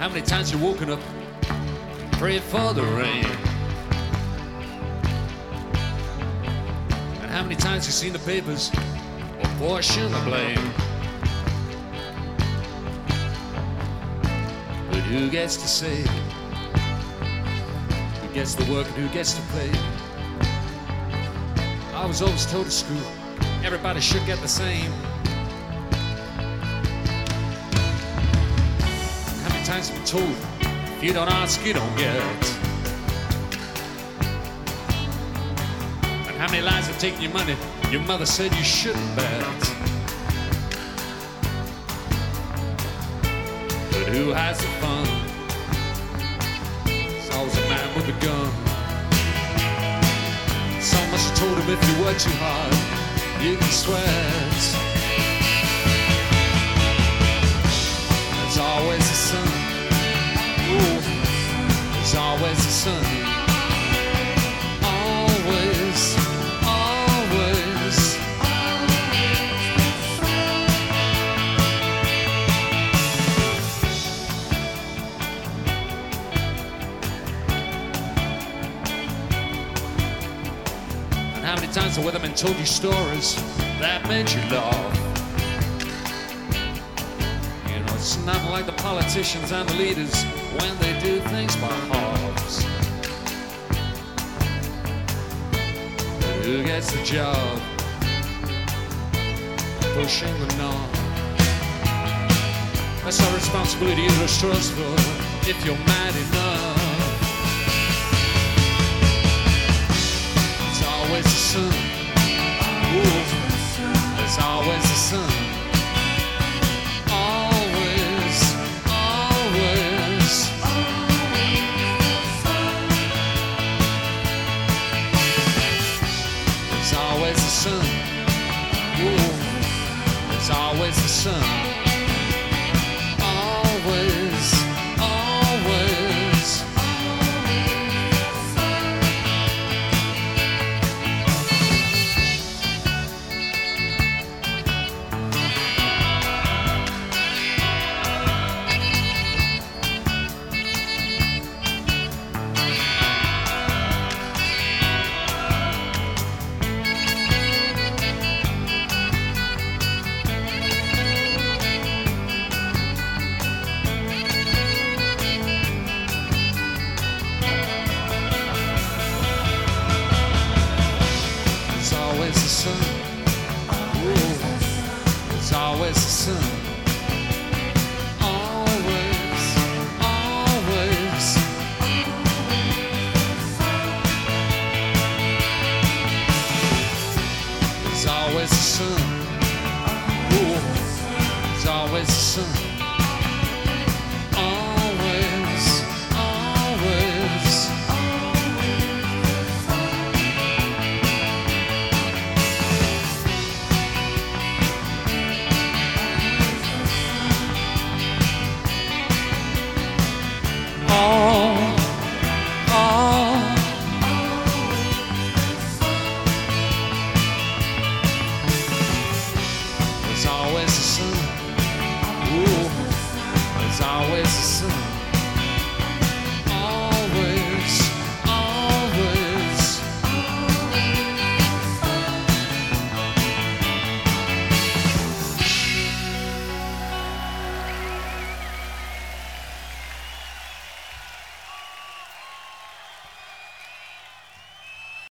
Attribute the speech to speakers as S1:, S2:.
S1: How many times you woken up, praying for the rain? And how many times you've seen the papers apportion the blame? But who gets to say? Who gets to work and who gets to play? I was always told at school, everybody should get the same. How many times been told, if you don't ask, you don't get? And how many lies have taken your money? Your mother said you shouldn't bet. But who has the fun? It's always a man with a gun. So much I told him if you work too hard, you can sweat. Many times the weatherman told you stories that made you laugh? You know, it's not like the politicians and the leaders when they do things by halves. But who gets the job? Pushing the knob. That's our responsibility to trust for if you're mad enough. It's always the sun. Ooh, it's always the sun. Sun. Always the sun. Ooh, there's always the sun.